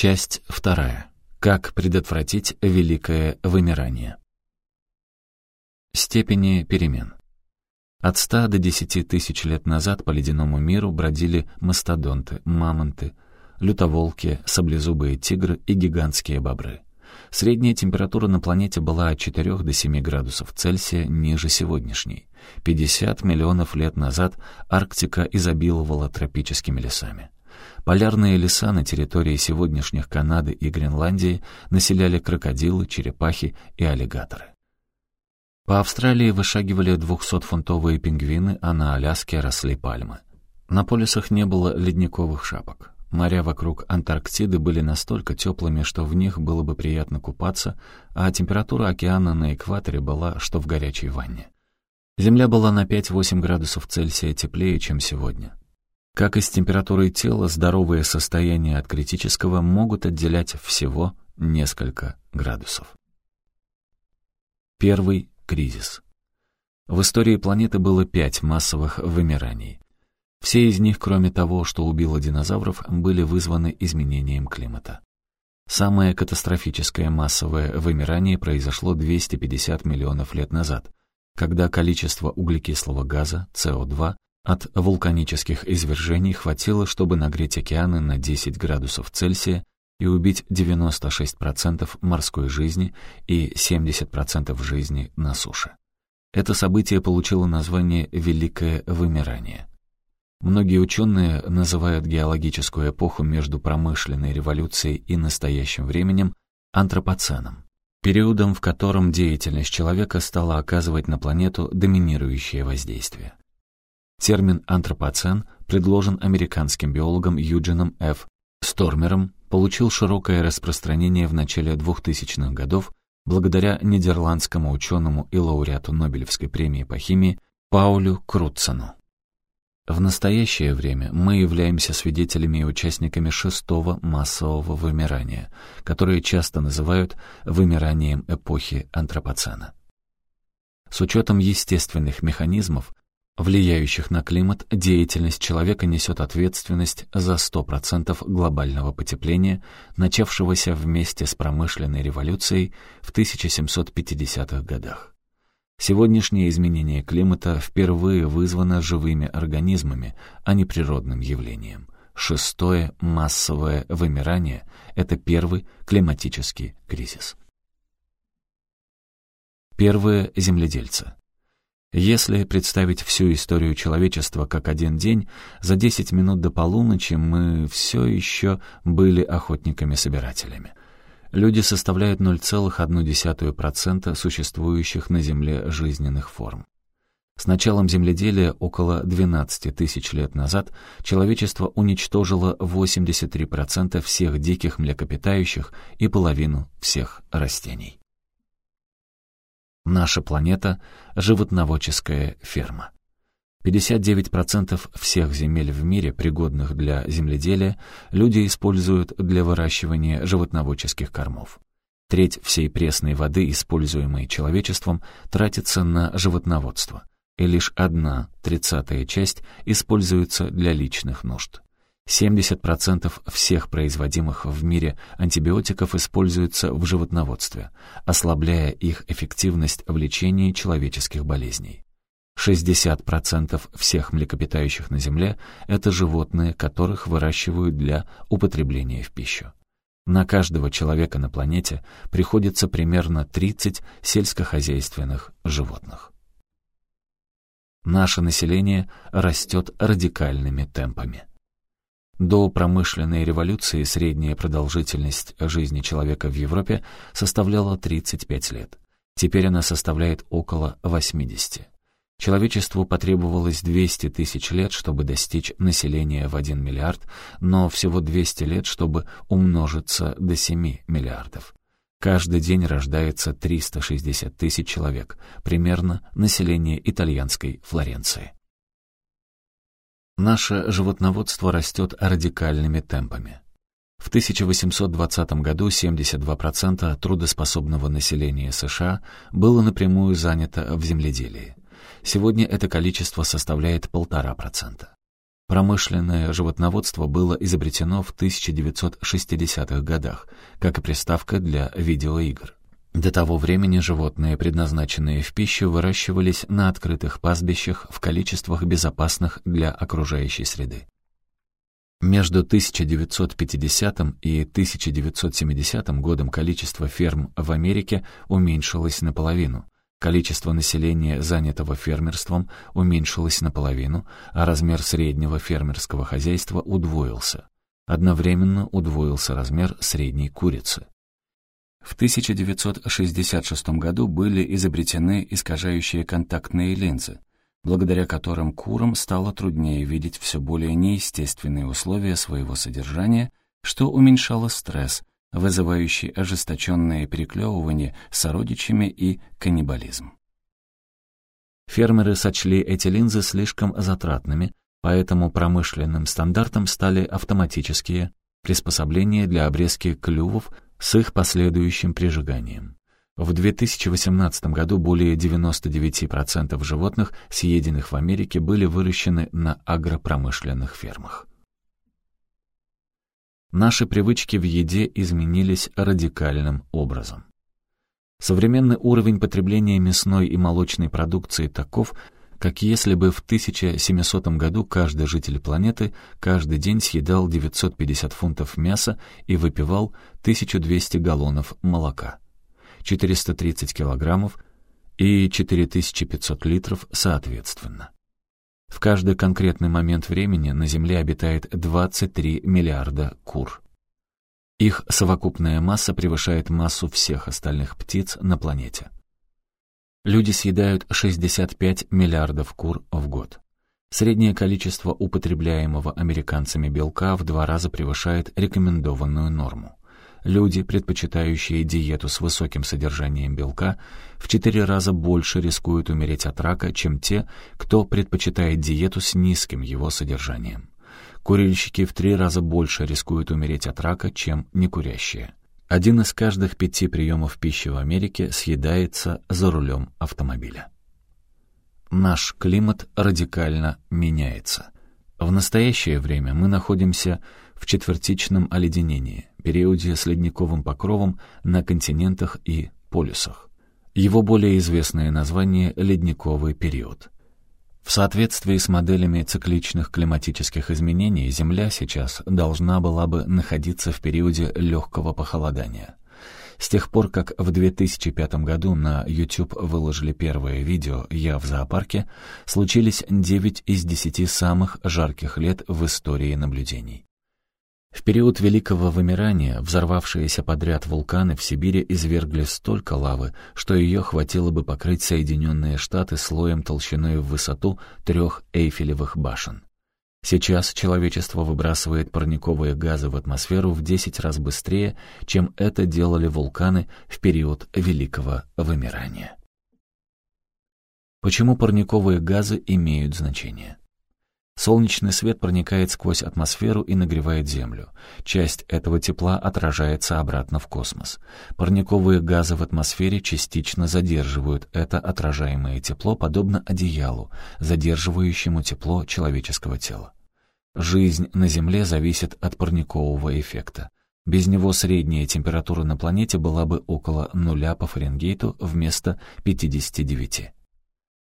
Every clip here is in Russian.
Часть вторая. Как предотвратить великое вымирание? Степени перемен. От 100 до 10 тысяч лет назад по ледяному миру бродили мастодонты, мамонты, лютоволки, саблезубые тигры и гигантские бобры. Средняя температура на планете была от 4 до 7 градусов Цельсия ниже сегодняшней. 50 миллионов лет назад Арктика изобиловала тропическими лесами. Полярные леса на территории сегодняшних Канады и Гренландии населяли крокодилы, черепахи и аллигаторы. По Австралии вышагивали двухсотфунтовые пингвины, а на Аляске росли пальмы. На полюсах не было ледниковых шапок. Моря вокруг Антарктиды были настолько теплыми, что в них было бы приятно купаться, а температура океана на экваторе была, что в горячей ванне. Земля была на 5-8 градусов Цельсия теплее, чем сегодня. Как и с температурой тела, здоровые состояния от критического могут отделять всего несколько градусов. Первый кризис. В истории планеты было пять массовых вымираний. Все из них, кроме того, что убило динозавров, были вызваны изменением климата. Самое катастрофическое массовое вымирание произошло 250 миллионов лет назад, когда количество углекислого газа, СО2, от вулканических извержений хватило, чтобы нагреть океаны на 10 градусов Цельсия и убить 96% морской жизни и 70% жизни на суше. Это событие получило название «Великое вымирание». Многие ученые называют геологическую эпоху между промышленной революцией и настоящим временем антропоценом, периодом, в котором деятельность человека стала оказывать на планету доминирующее воздействие. Термин «антропоцен» предложен американским биологом Юджином Ф. Стормером, получил широкое распространение в начале 2000-х годов благодаря нидерландскому ученому и лауреату Нобелевской премии по химии Паулю Крутцену. В настоящее время мы являемся свидетелями и участниками шестого массового вымирания, которое часто называют вымиранием эпохи антропоцена. С учетом естественных механизмов, влияющих на климат, деятельность человека несет ответственность за 100% глобального потепления, начавшегося вместе с промышленной революцией в 1750-х годах. Сегодняшнее изменение климата впервые вызвано живыми организмами, а не природным явлением. Шестое массовое вымирание — это первый климатический кризис. Первые земледельцы. Если представить всю историю человечества как один день, за 10 минут до полуночи мы все еще были охотниками-собирателями. Люди составляют 0,1% существующих на Земле жизненных форм. С началом земледелия около 12 тысяч лет назад человечество уничтожило 83% всех диких млекопитающих и половину всех растений. Наша планета — животноводческая ферма. 59% всех земель в мире, пригодных для земледелия, люди используют для выращивания животноводческих кормов. Треть всей пресной воды, используемой человечеством, тратится на животноводство, и лишь одна тридцатая часть используется для личных нужд. 70% всех производимых в мире антибиотиков используются в животноводстве, ослабляя их эффективность в лечении человеческих болезней. 60% всех млекопитающих на Земле — это животные, которых выращивают для употребления в пищу. На каждого человека на планете приходится примерно 30 сельскохозяйственных животных. Наше население растет радикальными темпами. До промышленной революции средняя продолжительность жизни человека в Европе составляла 35 лет. Теперь она составляет около 80. Человечеству потребовалось 200 тысяч лет, чтобы достичь населения в 1 миллиард, но всего 200 лет, чтобы умножиться до 7 миллиардов. Каждый день рождается 360 тысяч человек, примерно население итальянской Флоренции. Наше животноводство растет радикальными темпами. В 1820 году 72% трудоспособного населения США было напрямую занято в земледелии. Сегодня это количество составляет 1,5%. Промышленное животноводство было изобретено в 1960-х годах, как и приставка для видеоигр. До того времени животные, предназначенные в пищу, выращивались на открытых пастбищах в количествах безопасных для окружающей среды. Между 1950 и 1970 годом количество ферм в Америке уменьшилось наполовину, количество населения, занятого фермерством, уменьшилось наполовину, а размер среднего фермерского хозяйства удвоился. Одновременно удвоился размер средней курицы. В 1966 году были изобретены искажающие контактные линзы, благодаря которым курам стало труднее видеть все более неестественные условия своего содержания, что уменьшало стресс, вызывающий ожесточенное переклевывание сородичами и каннибализм. Фермеры сочли эти линзы слишком затратными, поэтому промышленным стандартом стали автоматические приспособления для обрезки клювов с их последующим прижиганием. В 2018 году более 99% животных, съеденных в Америке, были выращены на агропромышленных фермах. Наши привычки в еде изменились радикальным образом. Современный уровень потребления мясной и молочной продукции таков, как если бы в 1700 году каждый житель планеты каждый день съедал 950 фунтов мяса и выпивал 1200 галлонов молока. 430 килограммов и 4500 литров соответственно. В каждый конкретный момент времени на Земле обитает 23 миллиарда кур. Их совокупная масса превышает массу всех остальных птиц на планете. Люди съедают 65 миллиардов кур в год. Среднее количество употребляемого американцами белка в два раза превышает рекомендованную норму. Люди, предпочитающие диету с высоким содержанием белка, в четыре раза больше рискуют умереть от рака, чем те, кто предпочитает диету с низким его содержанием. Курильщики в три раза больше рискуют умереть от рака, чем некурящие. Один из каждых пяти приемов пищи в Америке съедается за рулем автомобиля. Наш климат радикально меняется. В настоящее время мы находимся в четвертичном оледенении, периоде с ледниковым покровом на континентах и полюсах. Его более известное название — ледниковый период. В соответствии с моделями цикличных климатических изменений Земля сейчас должна была бы находиться в периоде легкого похолодания. С тех пор, как в 2005 году на YouTube выложили первое видео «Я в зоопарке», случились 9 из 10 самых жарких лет в истории наблюдений. В период Великого Вымирания взорвавшиеся подряд вулканы в Сибири извергли столько лавы, что ее хватило бы покрыть Соединенные Штаты слоем толщиной в высоту трех Эйфелевых башен. Сейчас человечество выбрасывает парниковые газы в атмосферу в 10 раз быстрее, чем это делали вулканы в период Великого Вымирания. Почему парниковые газы имеют значение? Солнечный свет проникает сквозь атмосферу и нагревает Землю. Часть этого тепла отражается обратно в космос. Парниковые газы в атмосфере частично задерживают это отражаемое тепло, подобно одеялу, задерживающему тепло человеческого тела. Жизнь на Земле зависит от парникового эффекта. Без него средняя температура на планете была бы около нуля по Фаренгейту вместо 59.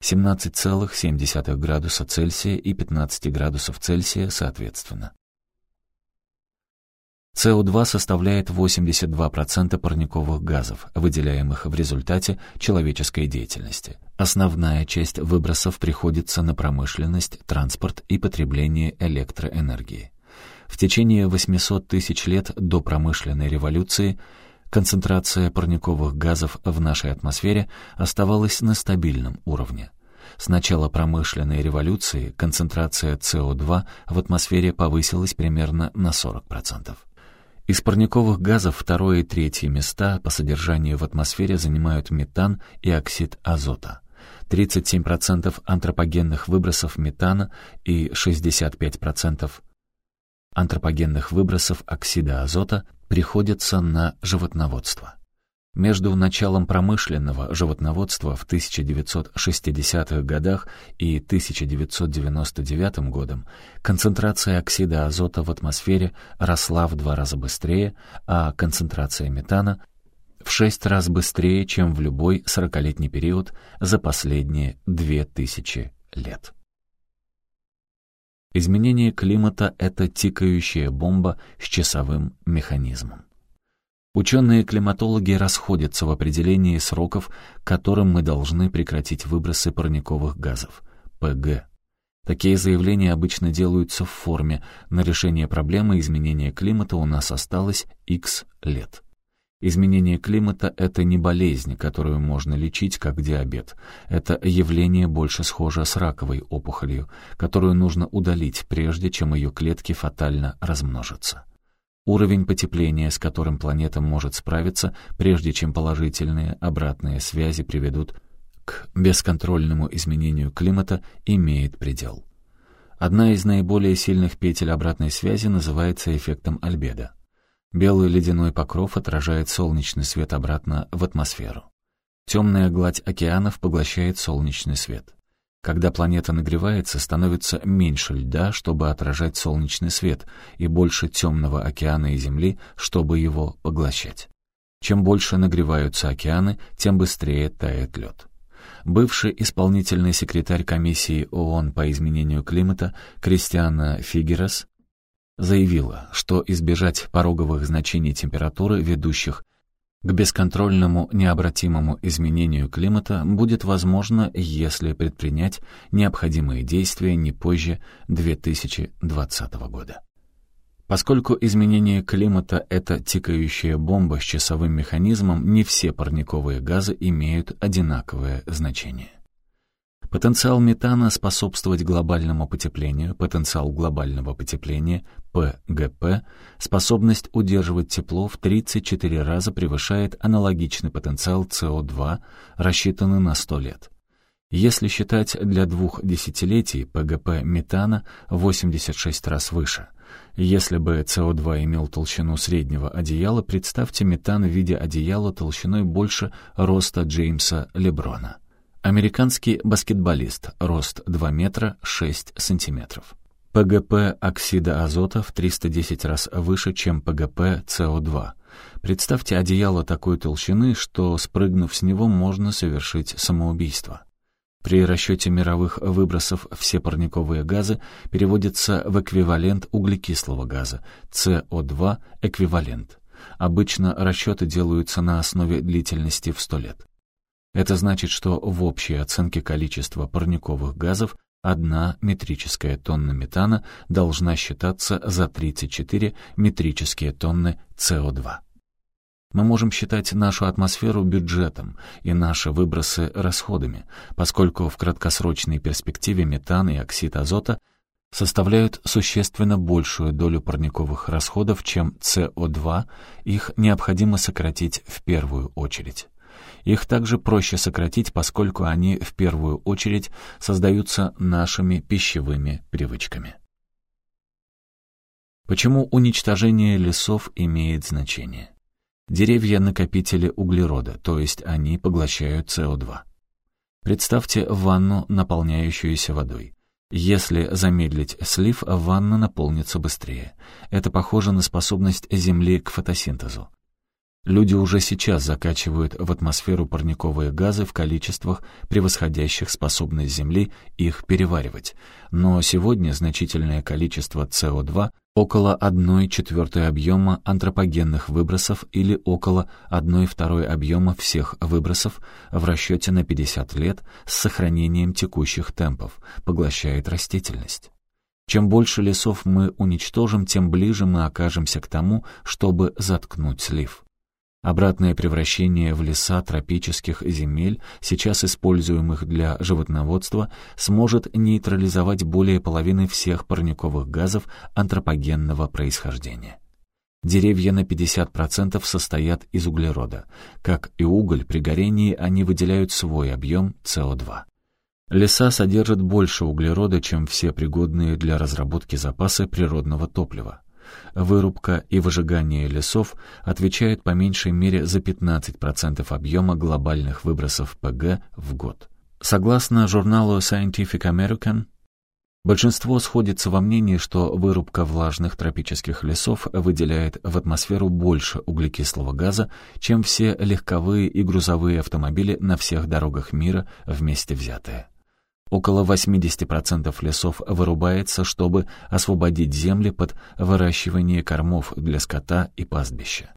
17,7 градуса Цельсия и 15 градусов Цельсия соответственно. СО2 составляет 82% парниковых газов, выделяемых в результате человеческой деятельности. Основная часть выбросов приходится на промышленность, транспорт и потребление электроэнергии. В течение 800 тысяч лет до промышленной революции концентрация парниковых газов в нашей атмосфере оставалась на стабильном уровне. С начала промышленной революции концентрация СО2 в атмосфере повысилась примерно на 40%. Из парниковых газов второе и третье места по содержанию в атмосфере занимают метан и оксид азота. 37% антропогенных выбросов метана и 65% антропогенных выбросов оксида азота приходится на животноводство. Между началом промышленного животноводства в 1960-х годах и 1999 годом концентрация оксида азота в атмосфере росла в два раза быстрее, а концентрация метана в шесть раз быстрее, чем в любой сорокалетний период за последние две тысячи лет. Изменение климата — это тикающая бомба с часовым механизмом. Ученые-климатологи расходятся в определении сроков, которым мы должны прекратить выбросы парниковых газов, ПГ. Такие заявления обычно делаются в форме «на решение проблемы изменения климата у нас осталось X лет». Изменение климата — это не болезнь, которую можно лечить как диабет. Это явление больше схоже с раковой опухолью, которую нужно удалить, прежде чем ее клетки фатально размножатся. Уровень потепления, с которым планета может справиться, прежде чем положительные обратные связи приведут к бесконтрольному изменению климата, имеет предел. Одна из наиболее сильных петель обратной связи называется эффектом альбедо. Белый ледяной покров отражает солнечный свет обратно в атмосферу. Темная гладь океанов поглощает солнечный свет. Когда планета нагревается, становится меньше льда, чтобы отражать солнечный свет, и больше темного океана и Земли, чтобы его поглощать. Чем больше нагреваются океаны, тем быстрее тает лед. Бывший исполнительный секретарь комиссии ООН по изменению климата Кристиана Фигерас заявила, что избежать пороговых значений температуры, ведущих к бесконтрольному необратимому изменению климата, будет возможно, если предпринять необходимые действия не позже 2020 года. Поскольку изменение климата — это тикающая бомба с часовым механизмом, не все парниковые газы имеют одинаковое значение. Потенциал метана способствовать глобальному потеплению, потенциал глобального потепления, ПГП, способность удерживать тепло в 34 раза превышает аналогичный потенциал СО2, рассчитанный на 100 лет. Если считать для двух десятилетий, ПГП метана 86 раз выше. Если бы СО2 имел толщину среднего одеяла, представьте метан в виде одеяла толщиной больше роста Джеймса Леброна. Американский баскетболист, рост 2 метра 6 сантиметров. ПГП оксида азота в 310 раз выше, чем ПГП СО2. Представьте одеяло такой толщины, что, спрыгнув с него, можно совершить самоубийство. При расчете мировых выбросов все парниковые газы переводятся в эквивалент углекислого газа, СО2 эквивалент. Обычно расчеты делаются на основе длительности в 100 лет. Это значит, что в общей оценке количества парниковых газов одна метрическая тонна метана должна считаться за 34 метрические тонны СО2. Мы можем считать нашу атмосферу бюджетом и наши выбросы расходами, поскольку в краткосрочной перспективе метан и оксид азота составляют существенно большую долю парниковых расходов, чем СО2, их необходимо сократить в первую очередь. Их также проще сократить, поскольку они в первую очередь создаются нашими пищевыми привычками. Почему уничтожение лесов имеет значение? Деревья — накопители углерода, то есть они поглощают СО2. Представьте ванну, наполняющуюся водой. Если замедлить слив, ванна наполнится быстрее. Это похоже на способность Земли к фотосинтезу. Люди уже сейчас закачивают в атмосферу парниковые газы в количествах, превосходящих способность Земли их переваривать. Но сегодня значительное количество СО2 около 1 четвертой объема антропогенных выбросов или около 1 второй объема всех выбросов в расчете на 50 лет с сохранением текущих темпов, поглощает растительность. Чем больше лесов мы уничтожим, тем ближе мы окажемся к тому, чтобы заткнуть слив. Обратное превращение в леса тропических земель, сейчас используемых для животноводства, сможет нейтрализовать более половины всех парниковых газов антропогенного происхождения. Деревья на 50% состоят из углерода. Как и уголь, при горении они выделяют свой объем СО2. Леса содержат больше углерода, чем все пригодные для разработки запасы природного топлива. Вырубка и выжигание лесов отвечают по меньшей мере за 15% объема глобальных выбросов ПГ в год. Согласно журналу Scientific American, Большинство сходится во мнении, что вырубка влажных тропических лесов выделяет в атмосферу больше углекислого газа, чем все легковые и грузовые автомобили на всех дорогах мира вместе взятые. Около 80% лесов вырубается, чтобы освободить земли под выращивание кормов для скота и пастбища.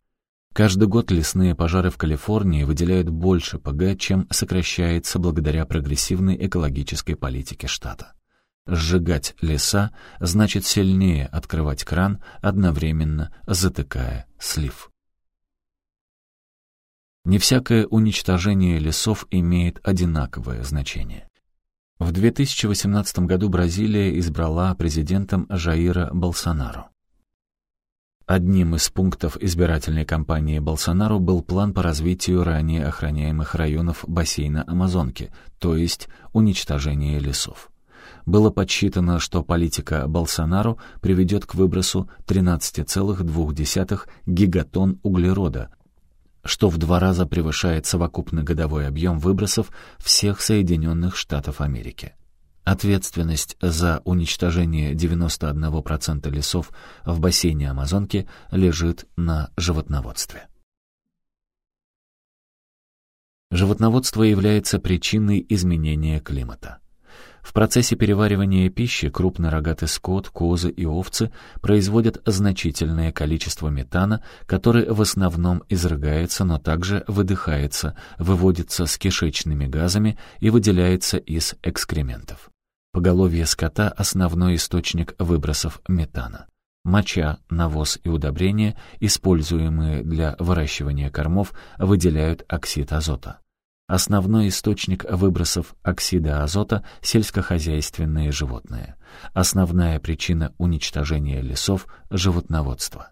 Каждый год лесные пожары в Калифорнии выделяют больше ПГ, чем сокращается благодаря прогрессивной экологической политике штата. Сжигать леса значит сильнее открывать кран, одновременно затыкая слив. Не всякое уничтожение лесов имеет одинаковое значение. В 2018 году Бразилия избрала президентом Жаира Болсонару. Одним из пунктов избирательной кампании Болсонару был план по развитию ранее охраняемых районов бассейна Амазонки, то есть уничтожение лесов. Было подсчитано, что политика Болсонару приведет к выбросу 13,2 гигатон углерода, что в два раза превышает совокупный годовой объем выбросов всех Соединенных Штатов Америки. Ответственность за уничтожение 91% лесов в бассейне Амазонки лежит на животноводстве. Животноводство является причиной изменения климата. В процессе переваривания пищи крупнорогатый скот, козы и овцы производят значительное количество метана, который в основном изрыгается, но также выдыхается, выводится с кишечными газами и выделяется из экскрементов. Поголовье скота — основной источник выбросов метана. Моча, навоз и удобрения, используемые для выращивания кормов, выделяют оксид азота. Основной источник выбросов оксида азота – сельскохозяйственные животные. Основная причина уничтожения лесов – животноводство.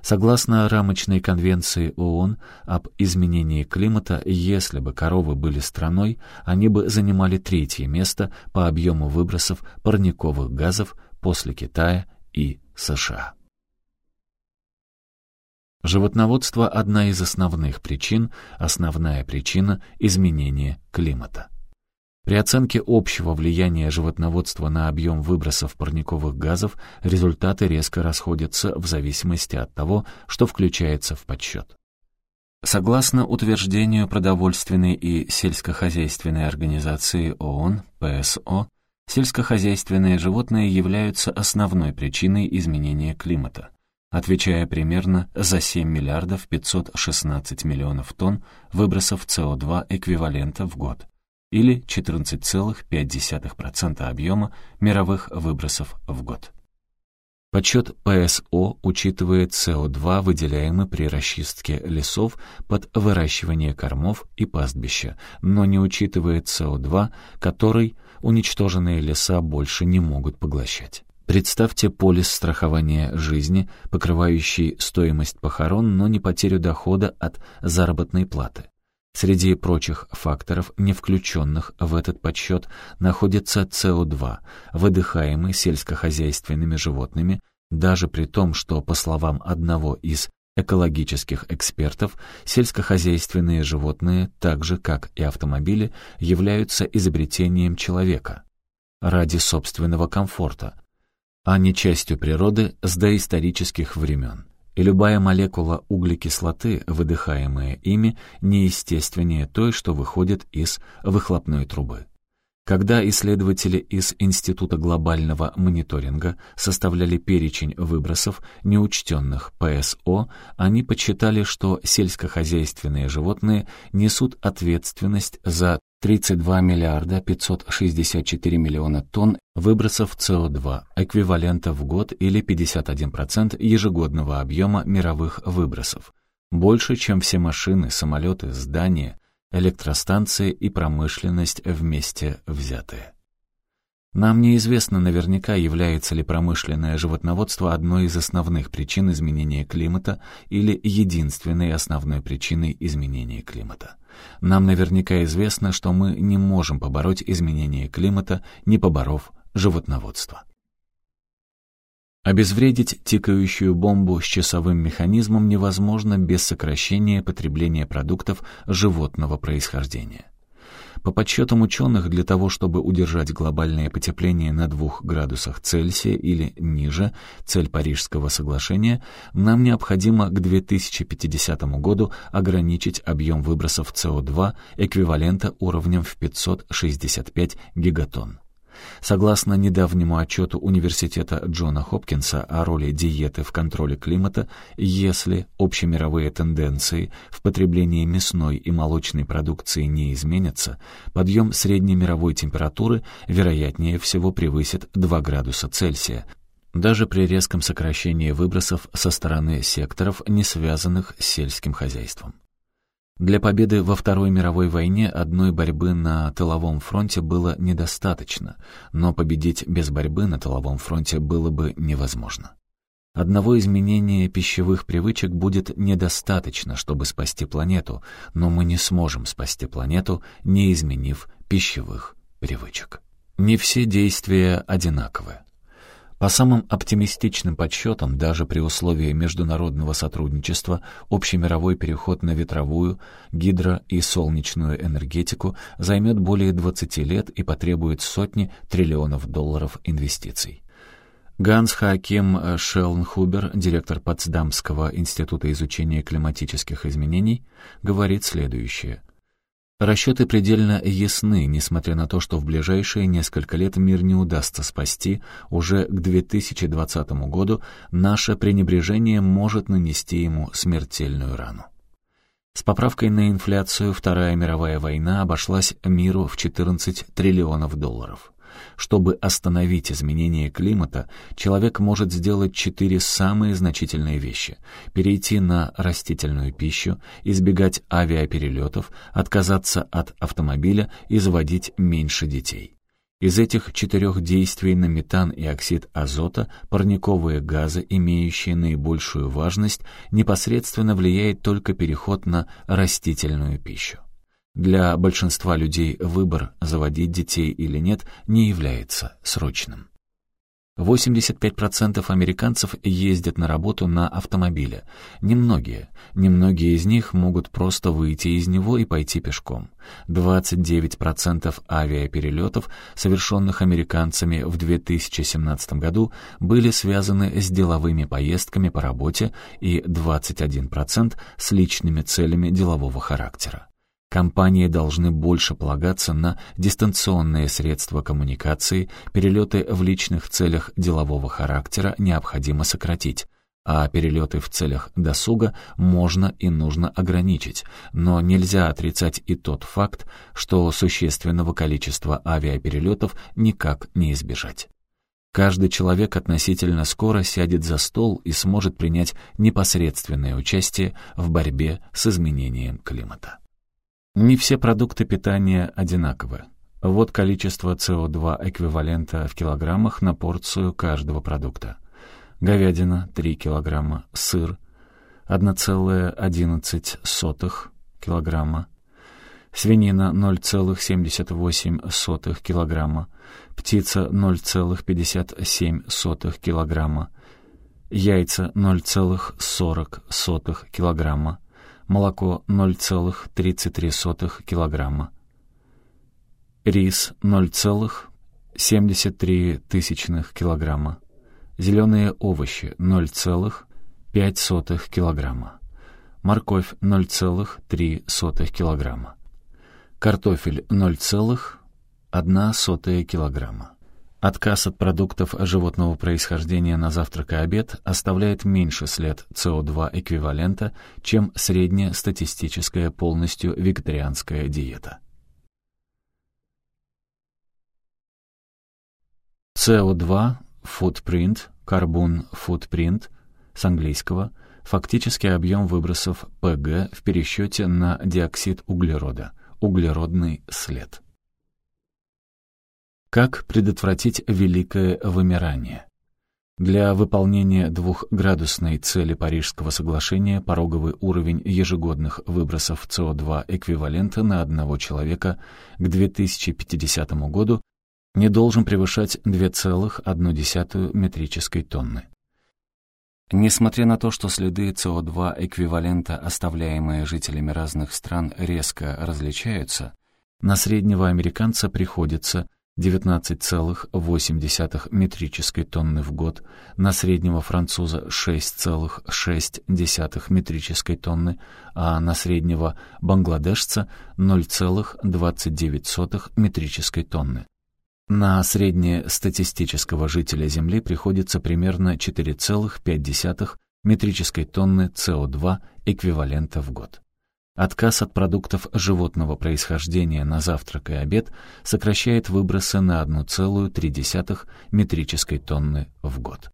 Согласно рамочной конвенции ООН об изменении климата, если бы коровы были страной, они бы занимали третье место по объему выбросов парниковых газов после Китая и США. Животноводство – одна из основных причин, основная причина изменения климата. При оценке общего влияния животноводства на объем выбросов парниковых газов результаты резко расходятся в зависимости от того, что включается в подсчет. Согласно утверждению Продовольственной и сельскохозяйственной организации ООН, ПСО, сельскохозяйственные животные являются основной причиной изменения климата отвечая примерно за 7 миллиардов 516 миллионов тонн выбросов СО2 эквивалента в год, или 14,5% объема мировых выбросов в год. Подсчет ПСО учитывает СО2, выделяемый при расчистке лесов под выращивание кормов и пастбища, но не учитывает СО2, который уничтоженные леса больше не могут поглощать. Представьте полис страхования жизни, покрывающий стоимость похорон, но не потерю дохода от заработной платы. Среди прочих факторов, не включенных в этот подсчет, находится СО2, выдыхаемый сельскохозяйственными животными, даже при том, что, по словам одного из экологических экспертов, сельскохозяйственные животные, так же как и автомобили, являются изобретением человека ради собственного комфорта, а не частью природы с доисторических времен. И любая молекула углекислоты, выдыхаемая ими, неестественнее той, что выходит из выхлопной трубы. Когда исследователи из Института глобального мониторинга составляли перечень выбросов, неучтенных ПСО, они подсчитали, что сельскохозяйственные животные несут ответственность за 32 миллиарда 564 миллиона тонн выбросов СО2, эквивалента в год или 51% ежегодного объема мировых выбросов. Больше, чем все машины, самолеты, здания, электростанции и промышленность вместе взятые. Нам неизвестно наверняка, является ли промышленное животноводство одной из основных причин изменения климата или единственной основной причиной изменения климата. Нам наверняка известно, что мы не можем побороть изменение климата, не поборов животноводство. Обезвредить тикающую бомбу с часовым механизмом невозможно без сокращения потребления продуктов животного происхождения. По подсчетам ученых, для того, чтобы удержать глобальное потепление на 2 градусах Цельсия или ниже, цель Парижского соглашения, нам необходимо к 2050 году ограничить объем выбросов СО2 эквивалента уровнем в 565 гигатонн. Согласно недавнему отчету Университета Джона Хопкинса о роли диеты в контроле климата, если общемировые тенденции в потреблении мясной и молочной продукции не изменятся, подъем средней мировой температуры вероятнее всего превысит 2 градуса Цельсия, даже при резком сокращении выбросов со стороны секторов, не связанных с сельским хозяйством. Для победы во Второй мировой войне одной борьбы на тыловом фронте было недостаточно, но победить без борьбы на тыловом фронте было бы невозможно. Одного изменения пищевых привычек будет недостаточно, чтобы спасти планету, но мы не сможем спасти планету, не изменив пищевых привычек. Не все действия одинаковы. По самым оптимистичным подсчетам, даже при условии международного сотрудничества, общемировой переход на ветровую, гидро- и солнечную энергетику займет более 20 лет и потребует сотни триллионов долларов инвестиций. Ганс Хаким Шелнхубер, директор Потсдамского института изучения климатических изменений, говорит следующее – Расчеты предельно ясны, несмотря на то, что в ближайшие несколько лет мир не удастся спасти, уже к 2020 году наше пренебрежение может нанести ему смертельную рану. С поправкой на инфляцию Вторая мировая война обошлась миру в 14 триллионов долларов. Чтобы остановить изменение климата, человек может сделать четыре самые значительные вещи. Перейти на растительную пищу, избегать авиаперелетов, отказаться от автомобиля и заводить меньше детей. Из этих четырех действий на метан и оксид азота парниковые газы, имеющие наибольшую важность, непосредственно влияет только переход на растительную пищу. Для большинства людей выбор, заводить детей или нет, не является срочным. 85% американцев ездят на работу на автомобиле. Немногие. Немногие из них могут просто выйти из него и пойти пешком. 29% авиаперелетов, совершенных американцами в 2017 году, были связаны с деловыми поездками по работе и 21% с личными целями делового характера. Компании должны больше полагаться на дистанционные средства коммуникации, перелеты в личных целях делового характера необходимо сократить, а перелеты в целях досуга можно и нужно ограничить, но нельзя отрицать и тот факт, что существенного количества авиаперелетов никак не избежать. Каждый человек относительно скоро сядет за стол и сможет принять непосредственное участие в борьбе с изменением климата. Не все продукты питания одинаковы. Вот количество СО2 эквивалента в килограммах на порцию каждого продукта. Говядина 3 килограмма, сыр 1,11 килограмма, свинина 0,78 килограмма, птица 0,57 килограмма, яйца 0,40 килограмма, молоко 0,33 кг, рис 0,73 кг, зеленые овощи 0,5 кг, морковь 0,3 кг, картофель 0,1 кг. Отказ от продуктов животного происхождения на завтрак и обед оставляет меньше след СО2 эквивалента, чем среднестатистическая полностью вегетарианская диета. СО2 footprint, carbon footprint с английского фактический объем выбросов ПГ в пересчете на диоксид углерода, углеродный след. Как предотвратить великое вымирание? Для выполнения двухградусной цели Парижского соглашения пороговый уровень ежегодных выбросов СО2 эквивалента на одного человека к 2050 году не должен превышать 2,1 метрической тонны. Несмотря на то, что следы СО2 эквивалента, оставляемые жителями разных стран, резко различаются, на среднего американца приходится 19,8 метрической тонны в год, на среднего француза 6,6 метрической тонны, а на среднего бангладешца 0,29 метрической тонны. На среднестатистического жителя Земли приходится примерно 4,5 метрической тонны СО2 эквивалента в год. Отказ от продуктов животного происхождения на завтрак и обед сокращает выбросы на 1,3 метрической тонны в год.